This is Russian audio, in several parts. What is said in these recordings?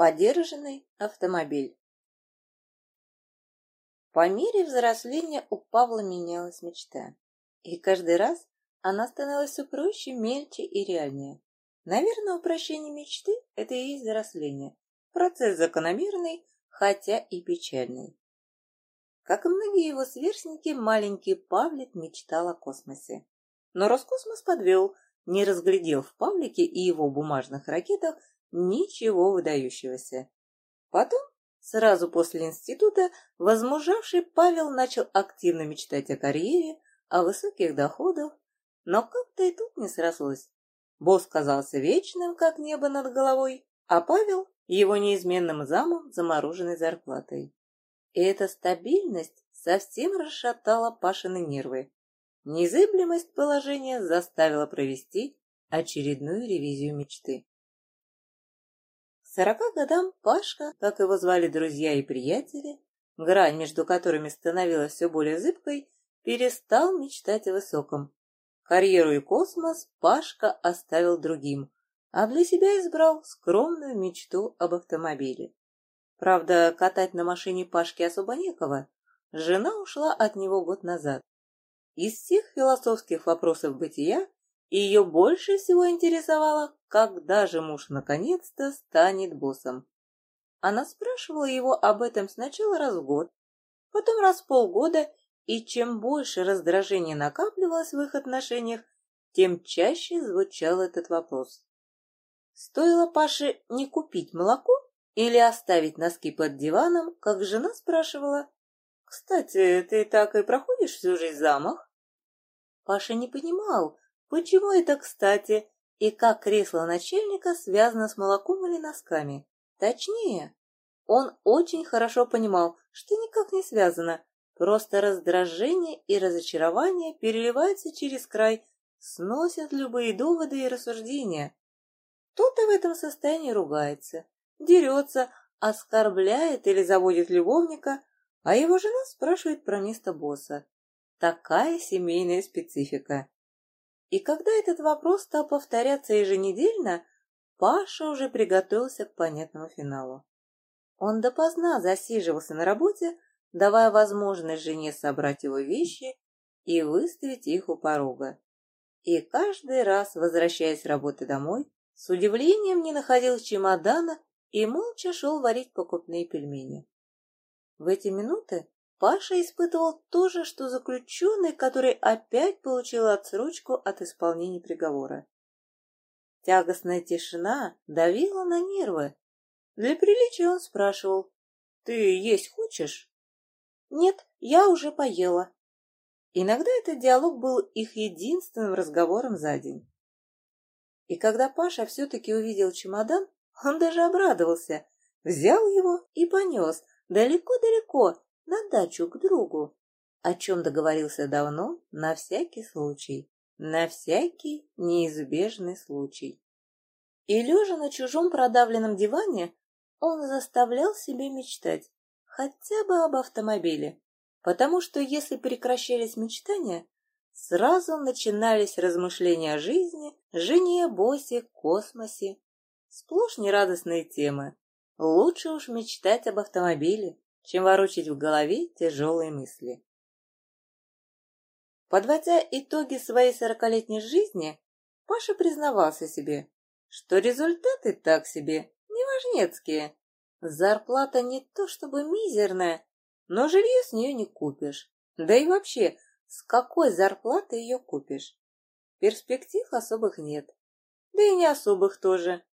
Подержанный автомобиль. По мере взросления у Павла менялась мечта. И каждый раз она становилась все проще, мельче и реальнее. Наверное, упрощение мечты – это и есть взросление. Процесс закономерный, хотя и печальный. Как и многие его сверстники, маленький Павлик мечтал о космосе. Но Роскосмос подвел, не разглядел в Павлике и его бумажных ракетах ничего выдающегося. Потом, сразу после института, возмужавший Павел начал активно мечтать о карьере, о высоких доходах, но как-то и тут не срослось. Босс казался вечным, как небо над головой, а Павел — его неизменным замом замороженной зарплатой. И эта стабильность совсем расшатала Пашины нервы. Незыблемость положения заставила провести очередную ревизию мечты. Сорока годам Пашка, как его звали друзья и приятели, грань между которыми становилась все более зыбкой, перестал мечтать о высоком. Карьеру и космос Пашка оставил другим, а для себя избрал скромную мечту об автомобиле. Правда, катать на машине Пашки особо некого. Жена ушла от него год назад. Из всех философских вопросов бытия ее больше всего интересовало, когда же муж наконец-то станет боссом. Она спрашивала его об этом сначала раз в год, потом раз в полгода, и чем больше раздражения накапливалось в их отношениях, тем чаще звучал этот вопрос. Стоило Паше не купить молоко или оставить носки под диваном, как жена спрашивала, «Кстати, ты так и проходишь всю жизнь замах?» Паша не понимал, почему это кстати, и как кресло начальника связано с молоком или носками. Точнее, он очень хорошо понимал, что никак не связано, просто раздражение и разочарование переливаются через край, сносят любые доводы и рассуждения. Кто-то в этом состоянии ругается, дерется, оскорбляет или заводит любовника, а его жена спрашивает про место босса. Такая семейная специфика. И когда этот вопрос стал повторяться еженедельно, Паша уже приготовился к понятному финалу. Он допоздна засиживался на работе, давая возможность жене собрать его вещи и выставить их у порога. И каждый раз, возвращаясь с работы домой, с удивлением не находил чемодана и молча шел варить покупные пельмени. В эти минуты Паша испытывал то же, что заключенный, который опять получил отсрочку от исполнения приговора. Тягостная тишина давила на нервы. Для приличия он спрашивал, «Ты есть хочешь?» «Нет, я уже поела». Иногда этот диалог был их единственным разговором за день. И когда Паша все-таки увидел чемодан, он даже обрадовался, взял его и понес далеко-далеко на дачу к другу, о чем договорился давно на всякий случай, на всякий неизбежный случай. И лежа на чужом продавленном диване, он заставлял себе мечтать хотя бы об автомобиле, потому что если прекращались мечтания, сразу начинались размышления о жизни, жене, боссе, космосе, Сплошь нерадостные темы. Лучше уж мечтать об автомобиле, чем ворочать в голове тяжелые мысли. Подводя итоги своей сорокалетней жизни, Паша признавался себе, что результаты так себе, неважнецкие. Зарплата не то чтобы мизерная, но жилье с нее не купишь. Да и вообще, с какой зарплаты ее купишь? Перспектив особых нет. Да и не особых тоже.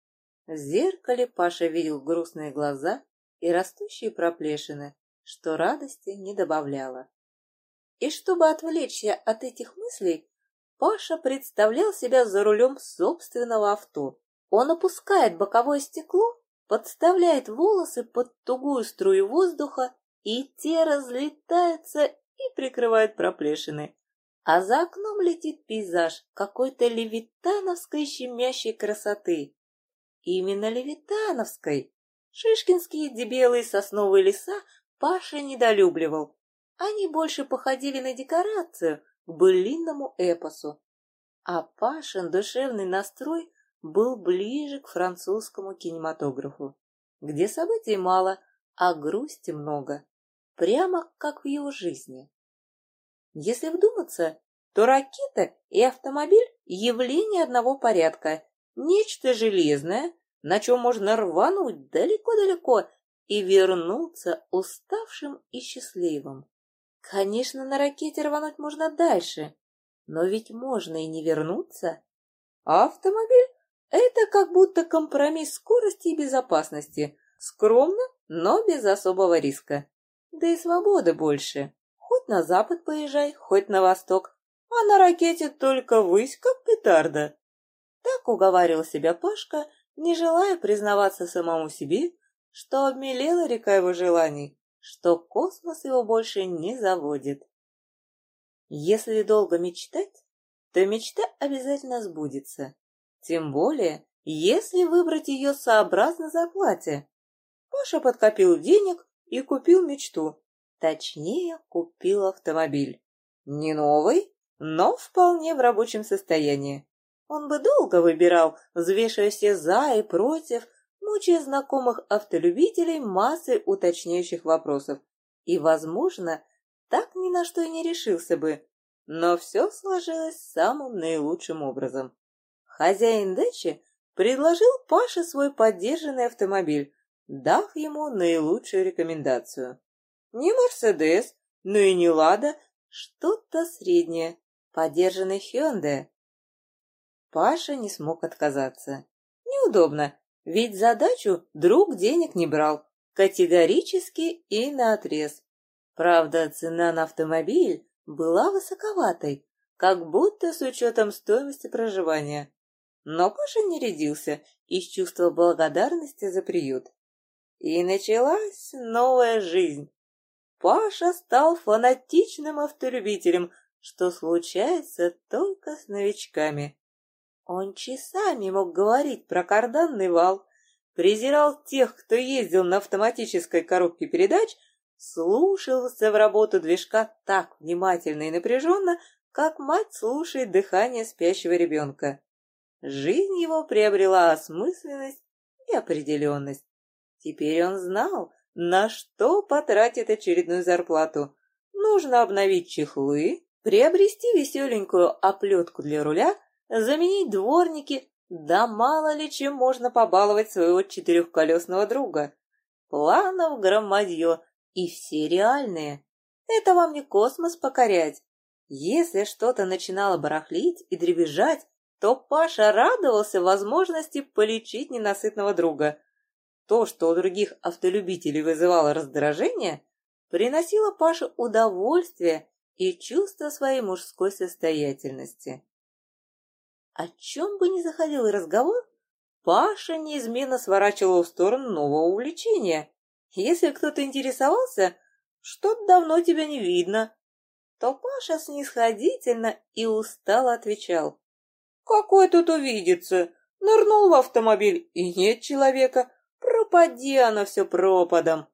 В зеркале Паша видел грустные глаза и растущие проплешины, что радости не добавляло. И чтобы отвлечься от этих мыслей, Паша представлял себя за рулем собственного авто. Он опускает боковое стекло, подставляет волосы под тугую струю воздуха, и те разлетаются и прикрывают проплешины. А за окном летит пейзаж какой-то левитановской щемящей красоты. Именно Левитановской. Шишкинские дебелые сосновые леса Паша недолюбливал. Они больше походили на декорацию к былинному эпосу. А Пашин душевный настрой был ближе к французскому кинематографу. где событий мало, а грусти много, прямо как в его жизни. Если вдуматься, то ракета и автомобиль – явление одного порядка, нечто железное, на чем можно рвануть далеко-далеко и вернуться уставшим и счастливым. Конечно, на ракете рвануть можно дальше, но ведь можно и не вернуться. А автомобиль – это как будто компромисс скорости и безопасности, скромно, но без особого риска. Да и свободы больше. Хоть на запад поезжай, хоть на восток, а на ракете только высь, как петарда. Так уговаривал себя Пашка, не желая признаваться самому себе, что обмелела река его желаний, что космос его больше не заводит. Если долго мечтать, то мечта обязательно сбудется. Тем более, если выбрать ее сообразно зарплате. Паша подкопил денег и купил мечту. Точнее, купил автомобиль. Не новый, но вполне в рабочем состоянии. Он бы долго выбирал, взвешивая все «за» и «против», мучая знакомых автолюбителей массой уточняющих вопросов. И, возможно, так ни на что и не решился бы. Но все сложилось самым наилучшим образом. Хозяин дачи предложил Паше свой поддержанный автомобиль, дав ему наилучшую рекомендацию. Не Мерседес, но и не Лада, что-то среднее, поддержанный Hyundai. Паша не смог отказаться. Неудобно, ведь задачу друг денег не брал, категорически и наотрез. Правда, цена на автомобиль была высоковатой, как будто с учетом стоимости проживания. Но Паша не рядился из чувства благодарности за приют. И началась новая жизнь. Паша стал фанатичным автолюбителем, что случается только с новичками. Он часами мог говорить про карданный вал, презирал тех, кто ездил на автоматической коробке передач, слушался в работу движка так внимательно и напряженно, как мать слушает дыхание спящего ребенка. Жизнь его приобрела осмысленность и определенность. Теперь он знал, на что потратит очередную зарплату. Нужно обновить чехлы, приобрести веселенькую оплетку для руля, заменить дворники, да мало ли чем можно побаловать своего четырехколесного друга. Планов громадье, и все реальные. Это вам не космос покорять. Если что-то начинало барахлить и дребезжать, то Паша радовался возможности полечить ненасытного друга. То, что у других автолюбителей вызывало раздражение, приносило Паше удовольствие и чувство своей мужской состоятельности. О чем бы ни заходил разговор, Паша неизменно сворачивал в сторону нового увлечения. Если кто-то интересовался, что давно тебя не видно, то Паша снисходительно и устало отвечал. «Какой тут увидится? Нырнул в автомобиль, и нет человека. Пропади оно все пропадом!»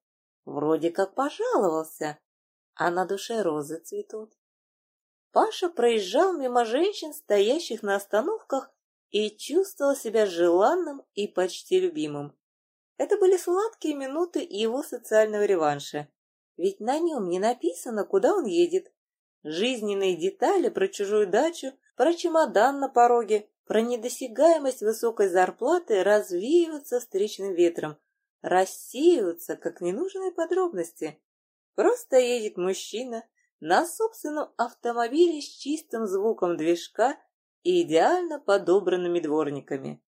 Вроде как пожаловался, а на душе розы цветут. Паша проезжал мимо женщин, стоящих на остановках, и чувствовал себя желанным и почти любимым. Это были сладкие минуты его социального реванша, ведь на нем не написано, куда он едет. Жизненные детали про чужую дачу, про чемодан на пороге, про недосягаемость высокой зарплаты развеиваются встречным ветром, рассеиваются, как ненужные подробности. Просто едет мужчина на собственном автомобиле с чистым звуком движка и идеально подобранными дворниками.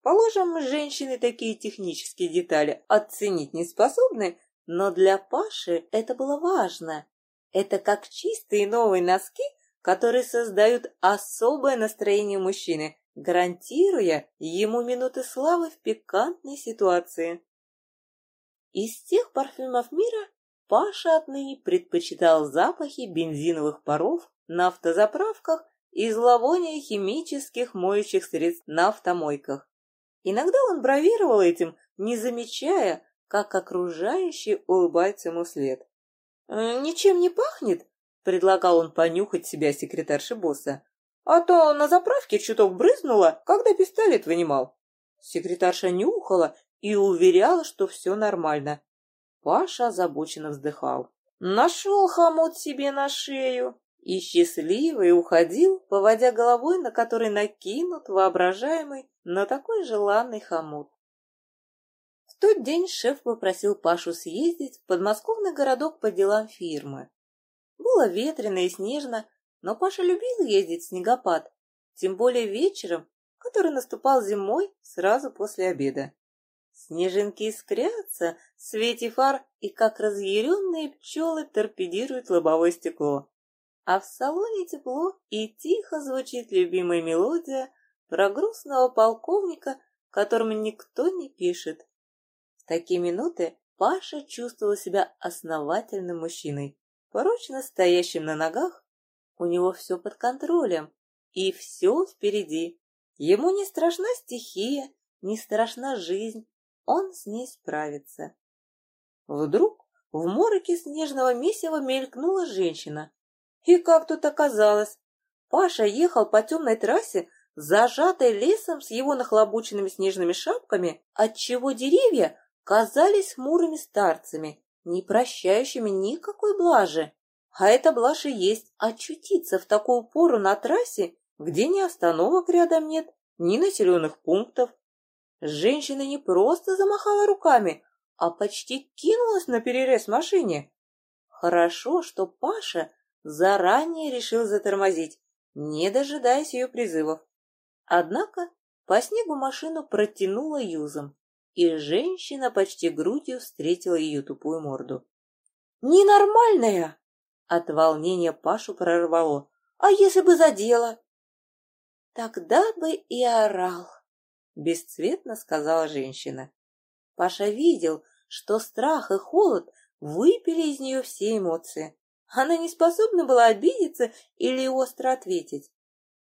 Положим, женщины такие технические детали оценить не способны, но для Паши это было важно. Это как чистые новые носки, которые создают особое настроение мужчины, гарантируя ему минуты славы в пикантной ситуации. Из тех парфюмов мира Паша отныне предпочитал запахи бензиновых паров на автозаправках и зловония химических моющих средств на автомойках. Иногда он бравировал этим, не замечая, как окружающие улыбаются ему след. «Э, «Ничем не пахнет?» — предлагал он понюхать себя секретарши босса. «А то на заправке чуток брызнуло, когда пистолет вынимал». Секретарша нюхала и уверяла, что все нормально. Паша озабоченно вздыхал. Нашел хомут себе на шею и счастливый уходил, поводя головой, на который накинут воображаемый, но такой желанный хомут. В тот день шеф попросил Пашу съездить в подмосковный городок по делам фирмы. Было ветрено и снежно, но Паша любил ездить в снегопад, тем более вечером, который наступал зимой сразу после обеда. Снежинки искрятся в свете фар и, как разъяренные пчелы, торпедируют лобовое стекло. А в салоне тепло и тихо звучит любимая мелодия про грустного полковника, которому никто не пишет. В такие минуты Паша чувствовал себя основательным мужчиной, порочно стоящим на ногах. У него все под контролем, и все впереди. Ему не страшна стихия, не страшна жизнь, он с ней справится. Вдруг в мороке снежного месива мелькнула женщина. И как тут оказалось? Паша ехал по темной трассе, зажатой лесом с его нахлобученными снежными шапками, отчего деревья казались хмурыми старцами, не прощающими никакой блажи. А эта блажь есть очутиться в такую пору на трассе, где ни остановок рядом нет, ни населенных пунктов, Женщина не просто замахала руками, а почти кинулась на перерез машине. Хорошо, что Паша заранее решил затормозить, не дожидаясь ее призывов. Однако по снегу машину протянула юзом, и женщина почти грудью встретила ее тупую морду. «Ненормальная!» От волнения Пашу прорвало. «А если бы задела?» «Тогда бы и орал!» Бесцветно сказала женщина. Паша видел, что страх и холод выпили из нее все эмоции. Она не способна была обидеться или остро ответить.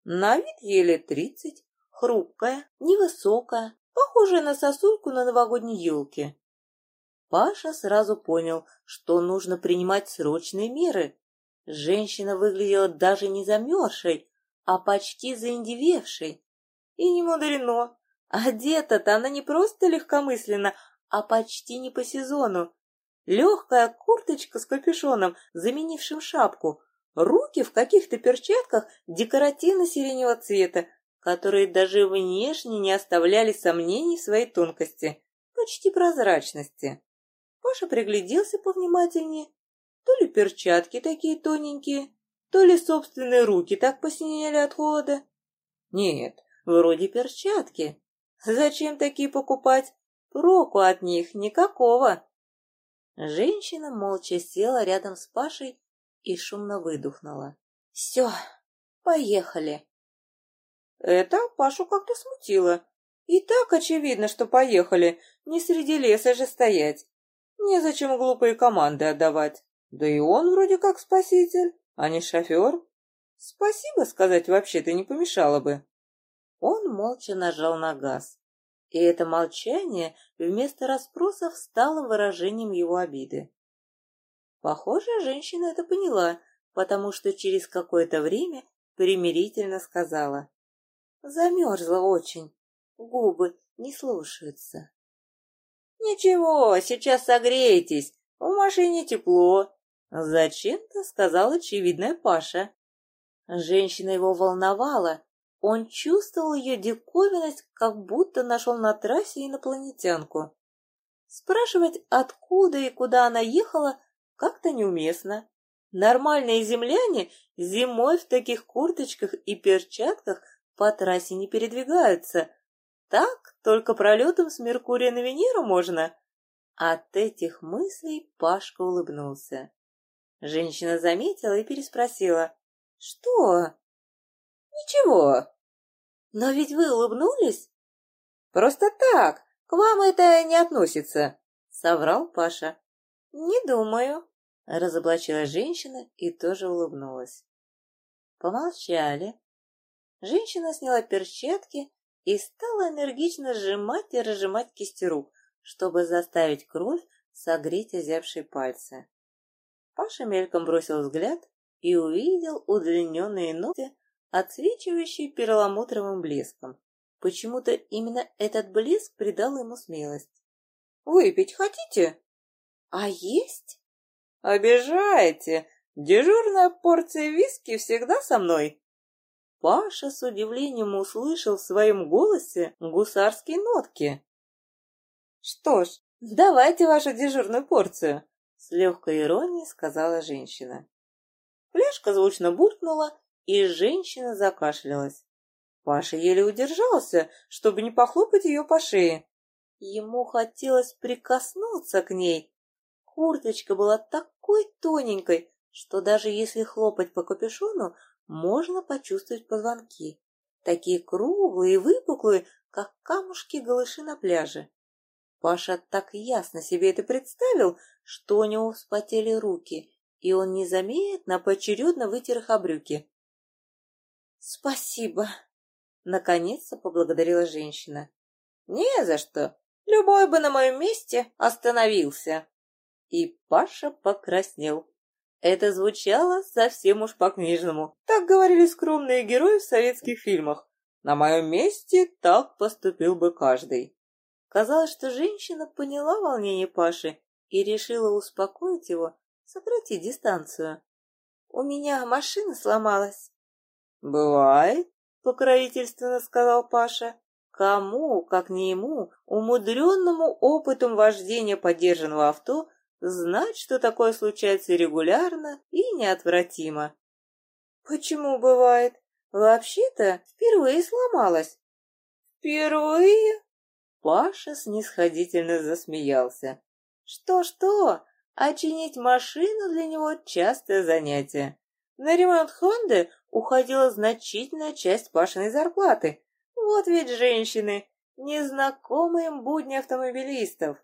На вид ей лет тридцать, хрупкая, невысокая, похожая на сосульку на новогодней елке. Паша сразу понял, что нужно принимать срочные меры. Женщина выглядела даже не замерзшей, а почти заиндевевшей. И не мудрено, Одета-то она не просто легкомысленно, а почти не по сезону. Легкая курточка с капюшоном, заменившим шапку, руки в каких-то перчатках декоративно-сиреневого цвета, которые даже внешне не оставляли сомнений в своей тонкости, почти прозрачности. Паша пригляделся повнимательнее. То ли перчатки такие тоненькие, то ли собственные руки так посинели от холода. Нет, вроде перчатки, Зачем такие покупать? Проку от них никакого. Женщина молча села рядом с Пашей и шумно выдохнула. Все, поехали. Это Пашу как-то смутило. И так очевидно, что поехали, не среди леса же стоять. Незачем глупые команды отдавать. Да и он вроде как спаситель, а не шофер. Спасибо сказать вообще-то не помешало бы. Он молча нажал на газ. И это молчание вместо расспросов стало выражением его обиды. Похоже, женщина это поняла, потому что через какое-то время примирительно сказала. Замерзла очень, губы не слушаются. «Ничего, сейчас согреетесь, в машине тепло», — зачем-то сказал очевидная Паша. Женщина его волновала, он чувствовал ее диковинность, как будто нашел на трассе инопланетянку. Спрашивать, откуда и куда она ехала, как-то неуместно. Нормальные земляне зимой в таких курточках и перчатках по трассе не передвигаются. Так только пролетом с Меркурия на Венеру можно. От этих мыслей Пашка улыбнулся. Женщина заметила и переспросила. «Что?» Ничего. Но ведь вы улыбнулись? Просто так, к вам это не относится, соврал Паша. Не думаю, разоблачила женщина и тоже улыбнулась. Помолчали. Женщина сняла перчатки и стала энергично сжимать и разжимать кисти рук, чтобы заставить кровь согреть озябшие пальцы. Паша мельком бросил взгляд и увидел удлиненные ногти отсвечивающий перламутровым блеском. Почему-то именно этот блеск придал ему смелость. Выпить хотите? А есть? Обижаете. Дежурная порция виски всегда со мной. Паша с удивлением услышал в своем голосе гусарские нотки. Что ж, давайте вашу дежурную порцию, с легкой иронией сказала женщина. Фляжка звучно буркнула, и женщина закашлялась. Паша еле удержался, чтобы не похлопать ее по шее. Ему хотелось прикоснуться к ней. Курточка была такой тоненькой, что даже если хлопать по капюшону, можно почувствовать позвонки. Такие круглые и выпуклые, как камушки-галыши на пляже. Паша так ясно себе это представил, что у него вспотели руки, и он незаметно поочередно вытер их о брюки. «Спасибо!» — наконец-то поблагодарила женщина. «Не за что! Любой бы на моем месте остановился!» И Паша покраснел. Это звучало совсем уж по-книжному. Так говорили скромные герои в советских фильмах. На моем месте так поступил бы каждый. Казалось, что женщина поняла волнение Паши и решила успокоить его, сократить дистанцию. «У меня машина сломалась». «Бывает», — покровительственно сказал Паша. Кому, как не ему, умудренному опытом вождения подержанного авто, знать, что такое случается регулярно и неотвратимо. «Почему бывает? Вообще-то впервые сломалась». «Впервые?» Паша снисходительно засмеялся. Что-что, а чинить машину для него частое занятие. На ремонт Хонды уходила значительная часть Пашиной зарплаты. Вот ведь женщины, незнакомые им будни автомобилистов.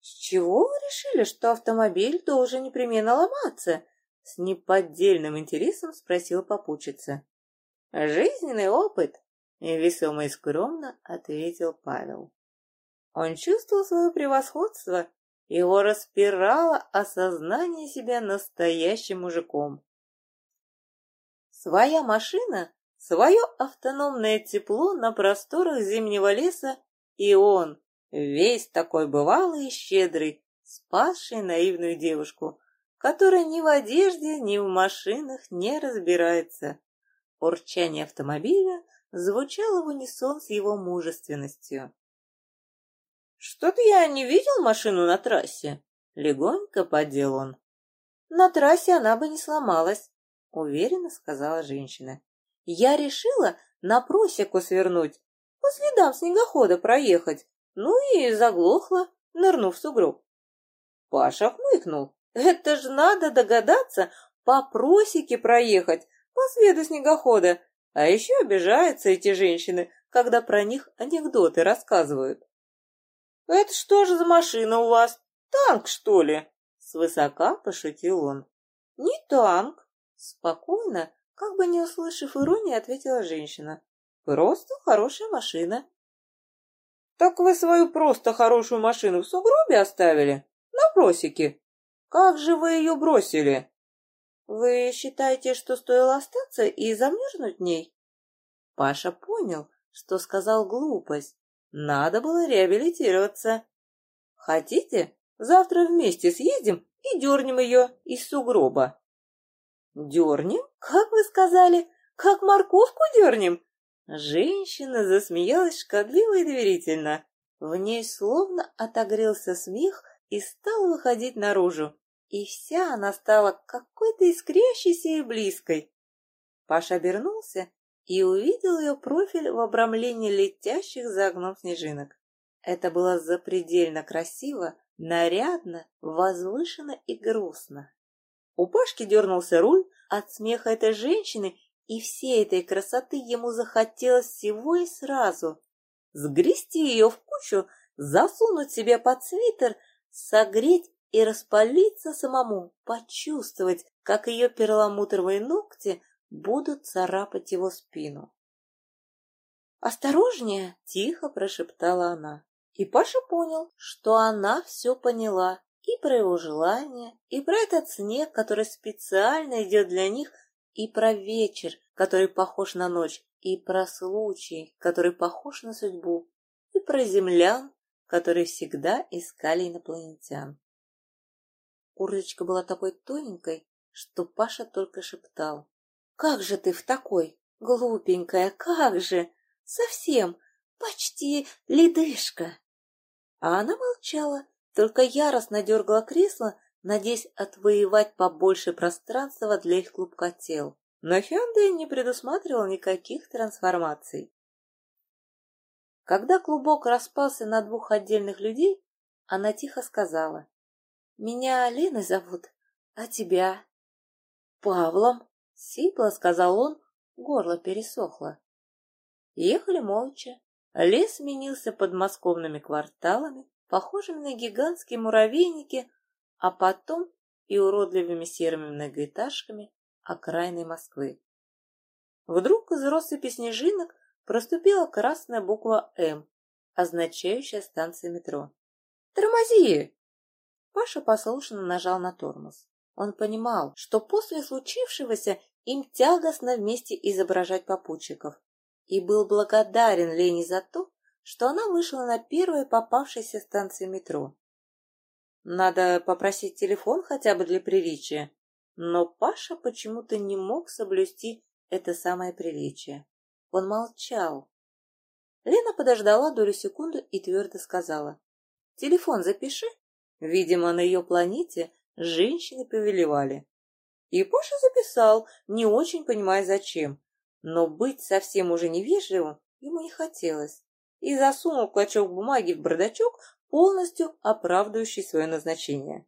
С чего вы решили, что автомобиль должен непременно ломаться? С неподдельным интересом спросил попутчица. Жизненный опыт, весомо и скромно ответил Павел. Он чувствовал свое превосходство, его распирало осознание себя настоящим мужиком. Своя машина, свое автономное тепло на просторах зимнего леса, и он, весь такой бывалый и щедрый, спасший наивную девушку, которая ни в одежде, ни в машинах не разбирается. Урчание автомобиля звучало в унисон с его мужественностью. «Что-то я не видел машину на трассе», — легонько поддел он. «На трассе она бы не сломалась», — уверенно сказала женщина. «Я решила на просеку свернуть, по следам снегохода проехать, ну и заглохла, нырнув в сугроб». Паша хмыкнул. «Это ж надо догадаться по просеке проехать, по следу снегохода, а еще обижаются эти женщины, когда про них анекдоты рассказывают. «Это что же за машина у вас? Танк, что ли?» Свысока пошутил он. «Не танк!» Спокойно, как бы не услышав иронии, ответила женщина. «Просто хорошая машина». «Так вы свою просто хорошую машину в сугробе оставили? На просеке? Как же вы ее бросили?» «Вы считаете, что стоило остаться и замерзнуть в ней?» Паша понял, что сказал глупость. Надо было реабилитироваться. «Хотите, завтра вместе съездим и дернем ее из сугроба?» «Дернем? Как вы сказали? Как морковку дернем?» Женщина засмеялась шкодливо и доверительно. В ней словно отогрелся смех и стал выходить наружу и вся она стала какой-то искрящейся и близкой. Паша обернулся и увидел ее профиль в обрамлении летящих за окном снежинок. Это было запредельно красиво, нарядно, возвышенно и грустно. У Пашки дернулся руль от смеха этой женщины, и всей этой красоты ему захотелось всего и сразу. Сгрести ее в кучу, засунуть себе под свитер, согреть и распалиться самому, почувствовать, как ее перламутровые ногти будут царапать его спину. «Осторожнее!» — тихо прошептала она. И Паша понял, что она все поняла и про его желание, и про этот снег, который специально идет для них, и про вечер, который похож на ночь, и про случай, который похож на судьбу, и про землян, которые всегда искали инопланетян. Курочка была такой тоненькой, что Паша только шептал. «Как же ты в такой? Глупенькая, как же! Совсем, почти ледышка!» А она молчала, только яростно дергала кресло, надеясь отвоевать побольше пространства для их клубка тел. Но Hyundai не предусматривал никаких трансформаций. Когда клубок распался на двух отдельных людей, она тихо сказала. «Меня Леной зовут, а тебя?» «Павлом», — сипло сказал он, горло пересохло. Ехали молча. Лес сменился подмосковными кварталами, похожими на гигантские муравейники, а потом и уродливыми серыми многоэтажками окраины Москвы. Вдруг из россыпи снежинок проступила красная буква «М», означающая станция метро. «Тормози!» Паша послушно нажал на тормоз. Он понимал, что после случившегося им тягостно вместе изображать попутчиков, и был благодарен Лене за то, что она вышла на первой попавшейся станции метро. Надо попросить телефон хотя бы для приличия, но Паша почему-то не мог соблюсти это самое приличие. Он молчал. Лена подождала долю секунды и твердо сказала. «Телефон запиши». Видимо, на ее планете женщины повелевали. И Паша записал, не очень понимая зачем. Но быть совсем уже невежливым ему не хотелось. И засунул клочок бумаги в бардачок, полностью оправдывающий свое назначение.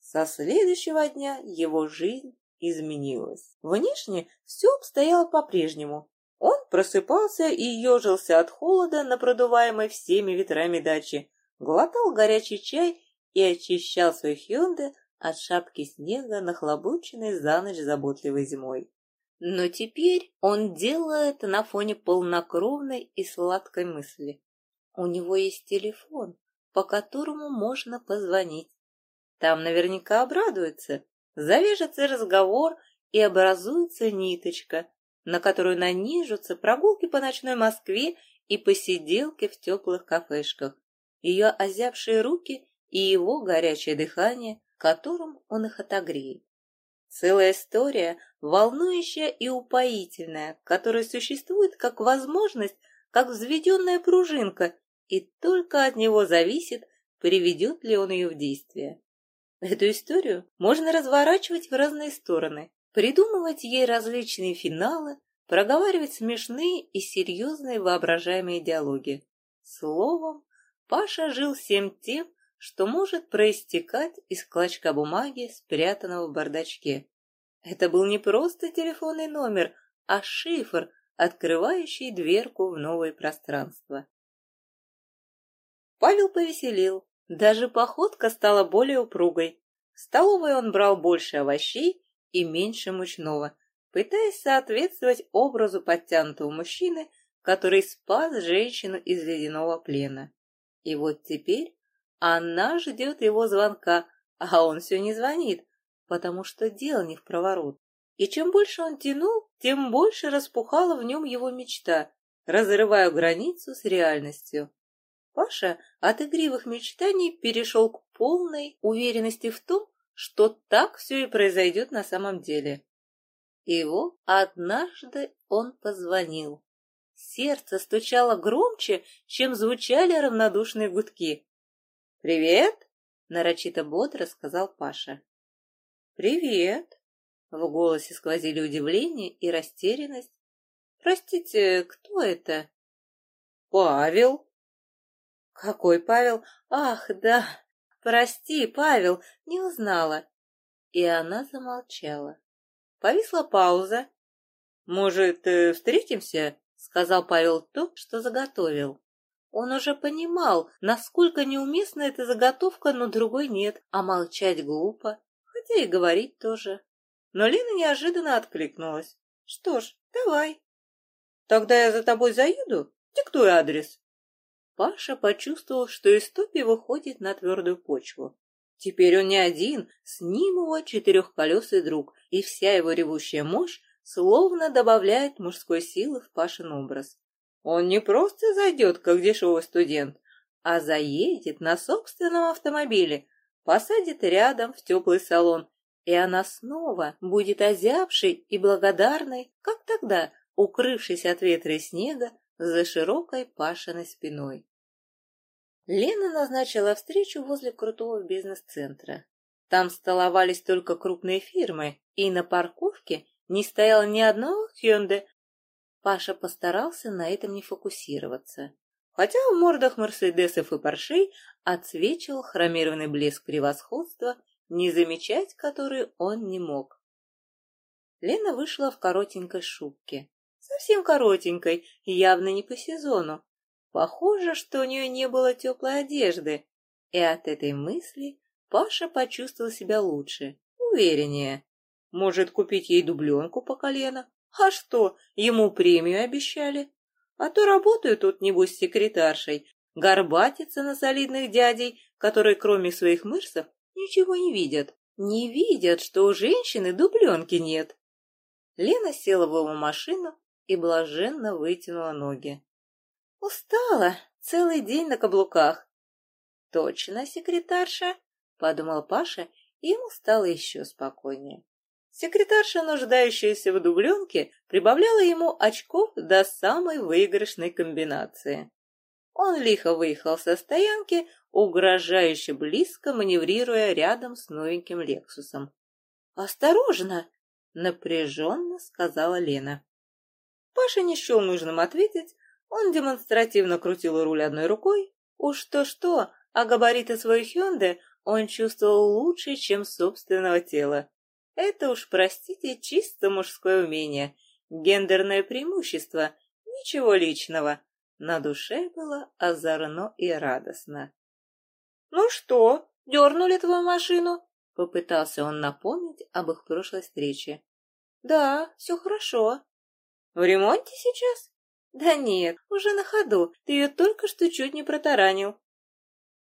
Со следующего дня его жизнь изменилась. Внешне все обстояло по-прежнему. Он просыпался и ежился от холода на продуваемой всеми ветрами дачи, глотал горячий чай и очищал свой Hyundai от шапки снега, нахлобученной за ночь заботливой зимой. Но теперь он делал это на фоне полнокровной и сладкой мысли. У него есть телефон, по которому можно позвонить. Там наверняка обрадуется, завяжется разговор и образуется ниточка, на которую нанижутся прогулки по ночной Москве и посиделки в теплых кафешках, ее озябшие руки и его горячее дыхание, которым он их отогреет. Целая история, волнующая и упоительная, которая существует как возможность, как взведенная пружинка, и только от него зависит, приведет ли он ее в действие. Эту историю можно разворачивать в разные стороны, придумывать ей различные финалы, проговаривать смешные и серьезные воображаемые диалоги. Словом, Паша жил всем тем, что может проистекать из клочка бумаги, спрятанного в бардачке. Это был не просто телефонный номер, а шифр, открывающий дверку в новое пространство. Павел повеселил, даже походка стала более упругой. В столовой он брал больше овощей и меньше мучного, пытаясь соответствовать образу подтянутого мужчины, который спас женщину из ледяного плена. И вот теперь она ждет его звонка, а он все не звонит, потому что дело не в проворот. И чем больше он тянул, тем больше распухала в нем его мечта, разрывая границу с реальностью. Паша от игривых мечтаний перешел к полной уверенности в том, что так все и произойдет на самом деле. И вот однажды он позвонил. Сердце стучало громче, чем звучали равнодушные гудки. «Привет!» — нарочито бодро сказал Паша. «Привет!» — в голосе сквозили удивление и растерянность. «Простите, кто это?» «Павел!» «Какой Павел? Ах, да! Прости, Павел, не узнала!» И она замолчала. Повисла пауза. «Может, э, встретимся?» — сказал Павел то, что заготовил. Он уже понимал, насколько неуместна эта заготовка, но другой нет, а молчать глупо, хотя и говорить тоже. Но Лена неожиданно откликнулась. «Что ж, давай». «Тогда я за тобой заеду? Диктуй адрес». Паша почувствовал, что Истопий выходит на твердую почву. Теперь он не один, с ним его четырехколесый друг, и вся его ревущая мощь словно добавляет мужской силы в Пашин образ. Он не просто зайдет, как дешевый студент, а заедет на собственном автомобиле, посадит рядом в теплый салон, и она снова будет озябшей и благодарной, как тогда, укрывшись от ветра и снега за широкой Пашиной спиной. Лена назначила встречу возле крутого бизнес-центра. Там столовались только крупные фирмы, и на парковке не стояло ни одного Hyundai. Паша постарался на этом не фокусироваться. Хотя в мордах Мерседесов и Поршей отсвечивал хромированный блеск превосходства, не замечать который он не мог. Лена вышла в коротенькой шубке. Совсем коротенькой, явно не по сезону. Похоже, что у нее не было теплой одежды, и от этой мысли Паша почувствовал себя лучше, увереннее. Может, купить ей дубленку по колено? А что, ему премию обещали? А то работаю тут, небось, секретаршей, горбатится на солидных дядей, которые, кроме своих мышцев, ничего не видят. Не видят, что у женщины дубленки нет. Лена села в его машину и блаженно вытянула ноги. Устала, целый день на каблуках. Точно, секретарша, подумал Паша, и ему стало еще спокойнее. Секретарша, нуждающаяся в дубленке, прибавляла ему очков до самой выигрышной комбинации. Он лихо выехал со стоянки, угрожающе близко маневрируя рядом с новеньким «Лексусом». «Осторожно!» — напряженно сказала Лена. Паша не счел нужным ответить, он демонстративно крутил руль одной рукой. Уж то-что, а габариты своей Хёнды он чувствовал лучше, чем собственного тела. Это уж, простите, чисто мужское умение, гендерное преимущество, ничего личного. На душе было озорно и радостно. «Ну что, дернули твою машину?» Попытался он напомнить об их прошлой встрече. «Да, все хорошо». «В ремонте сейчас?» «Да нет, уже на ходу. Ты ее только что чуть не протаранил».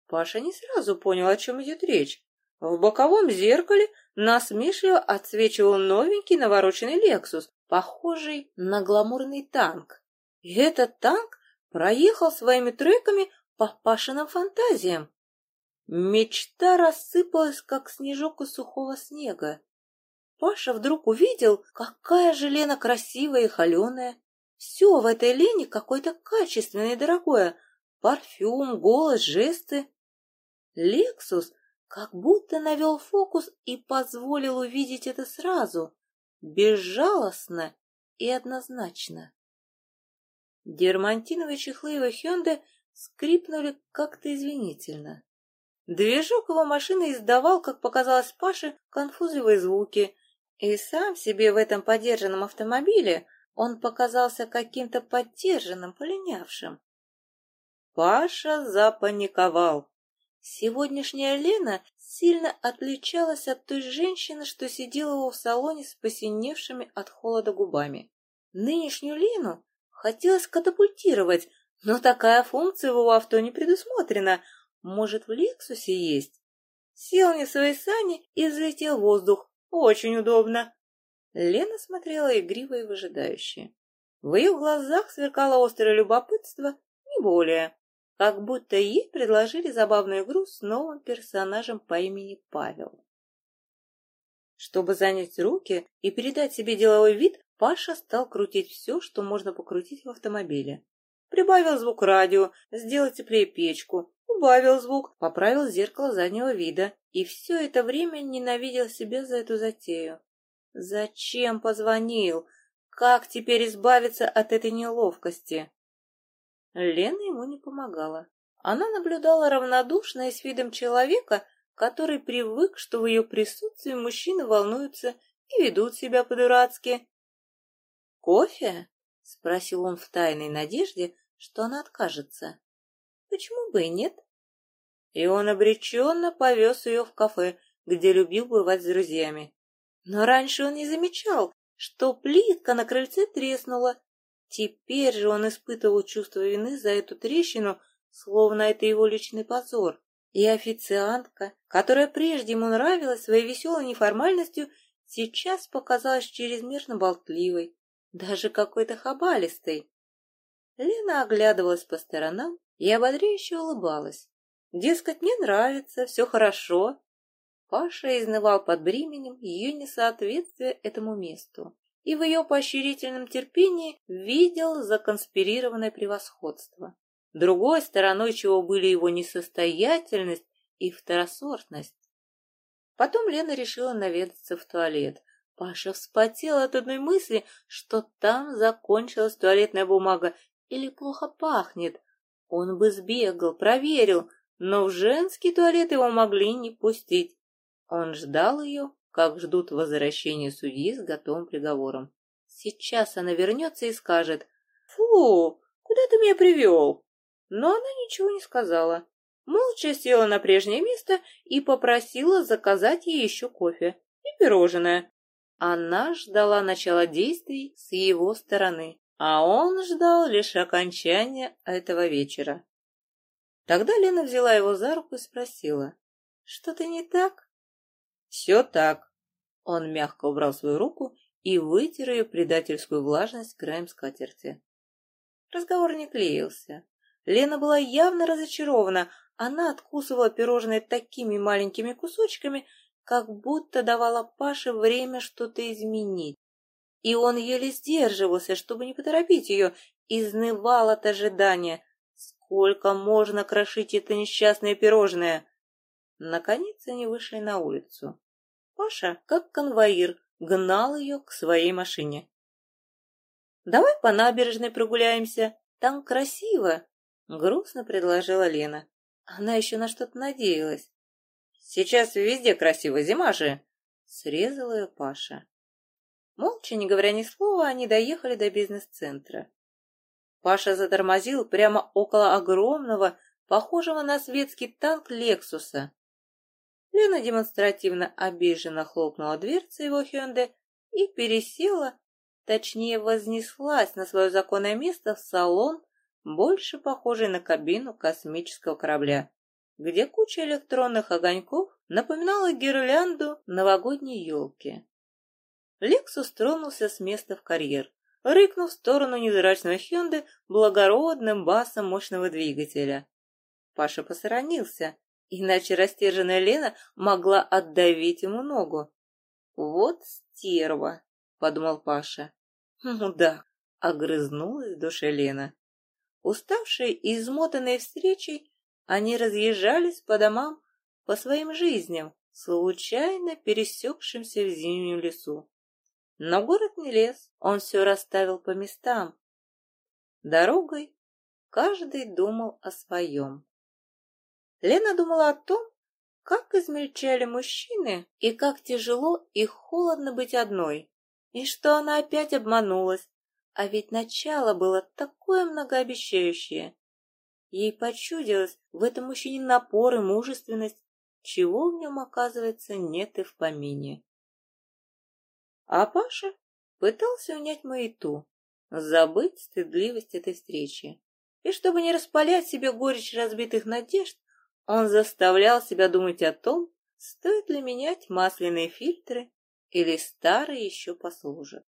Паша не сразу понял, о чем идет речь. В боковом зеркале насмешливо отсвечивал новенький навороченный «Лексус», похожий на гламурный танк. И этот танк проехал своими треками по Пашиным фантазиям. Мечта рассыпалась, как снежок из сухого снега. Паша вдруг увидел, какая же Лена красивая и холеная. Все в этой Лене какое-то качественное и дорогое. Парфюм, голос, жесты. Лексус как будто навел фокус и позволил увидеть это сразу, безжалостно и однозначно. Дермантиновые чехлы его Хёнде скрипнули как-то извинительно. Движок его машины издавал, как показалось Паше, конфузливые звуки, и сам себе в этом подержанном автомобиле он показался каким-то поддержанным, полинявшим. Паша запаниковал. Сегодняшняя Лена сильно отличалась от той женщины, что сидела в салоне с посиневшими от холода губами. Нынешнюю Лену хотелось катапультировать, но такая функция в его авто не предусмотрена. Может, в Лексусе есть? Сел не в свои сани и взлетел в воздух. Очень удобно. Лена смотрела игриво и выжидающе. В ее глазах сверкало острое любопытство, не более как будто ей предложили забавную игру с новым персонажем по имени Павел. Чтобы занять руки и передать себе деловой вид, Паша стал крутить все, что можно покрутить в автомобиле. Прибавил звук радио, сделал теплее печку, убавил звук, поправил зеркало заднего вида. И все это время ненавидел себя за эту затею. Зачем позвонил? Как теперь избавиться от этой неловкости? Лена ему не помогала. Она наблюдала равнодушно и с видом человека, который привык, что в ее присутствии мужчины волнуются и ведут себя по-дурацки. «Кофе?» — спросил он в тайной надежде, что она откажется. «Почему бы и нет?» И он обреченно повез ее в кафе, где любил бывать с друзьями. Но раньше он не замечал, что плитка на крыльце треснула, Теперь же он испытывал чувство вины за эту трещину, словно это его личный позор. И официантка, которая прежде ему нравилась своей веселой неформальностью, сейчас показалась чрезмерно болтливой, даже какой-то хабалистой. Лена оглядывалась по сторонам и ободряюще улыбалась. Дескать, мне нравится, все хорошо. Паша изнывал под бременем ее несоответствия этому месту и в ее поощрительном терпении видел законспирированное превосходство. Другой стороной чего были его несостоятельность и второсортность. Потом Лена решила наведаться в туалет. Паша вспотел от одной мысли, что там закончилась туалетная бумага или плохо пахнет. Он бы сбегал, проверил, но в женский туалет его могли не пустить. Он ждал ее, как ждут возвращения судьи с готовым приговором. Сейчас она вернется и скажет «Фу, куда ты меня привел?» Но она ничего не сказала. Молча села на прежнее место и попросила заказать ей еще кофе и пирожное. Она ждала начала действий с его стороны, а он ждал лишь окончания этого вечера. Тогда Лена взяла его за руку и спросила, «Что-то не так?» «Все так». Он мягко убрал свою руку и вытер ее предательскую влажность краем скатерти. Разговор не клеился. Лена была явно разочарована. Она откусывала пирожное такими маленькими кусочками, как будто давала Паше время что-то изменить. И он еле сдерживался, чтобы не поторопить ее, изнывал от ожидания. Сколько можно крошить это несчастное пирожное? Наконец они вышли на улицу. Паша, как конвоир, гнал ее к своей машине. «Давай по набережной прогуляемся, там красиво», — грустно предложила Лена. Она еще на что-то надеялась. «Сейчас везде красиво, зима же!» — срезала ее Паша. Молча, не говоря ни слова, они доехали до бизнес-центра. Паша затормозил прямо около огромного, похожего на светский танк Лексуса. Лена демонстративно обиженно хлопнула дверцей его Хёнде и пересела, точнее вознеслась на свое законное место в салон, больше похожий на кабину космического корабля, где куча электронных огоньков напоминала гирлянду новогодней елки. Лексус тронулся с места в карьер, рыкнув в сторону невзрачного Хёнды благородным басом мощного двигателя. Паша посоронился, иначе растерженная Лена могла отдавить ему ногу. «Вот стерва!» — подумал Паша. «Ну да», — огрызнулась в душе Лена. Уставшие и измотанные встречей, они разъезжались по домам, по своим жизням, случайно пересекшимся в зимнем лесу. Но город не лес, он все расставил по местам. Дорогой каждый думал о своем. Лена думала о том, как измельчали мужчины и как тяжело и холодно быть одной, и что она опять обманулась, а ведь начало было такое многообещающее. Ей почудилось в этом мужчине напор и мужественность, чего в нем, оказывается, нет и в помине. А Паша пытался унять маяту, забыть стыдливость этой встречи. И чтобы не распалять себе горечь разбитых надежд, он заставлял себя думать о том, стоит ли менять масляные фильтры или старые еще послужат.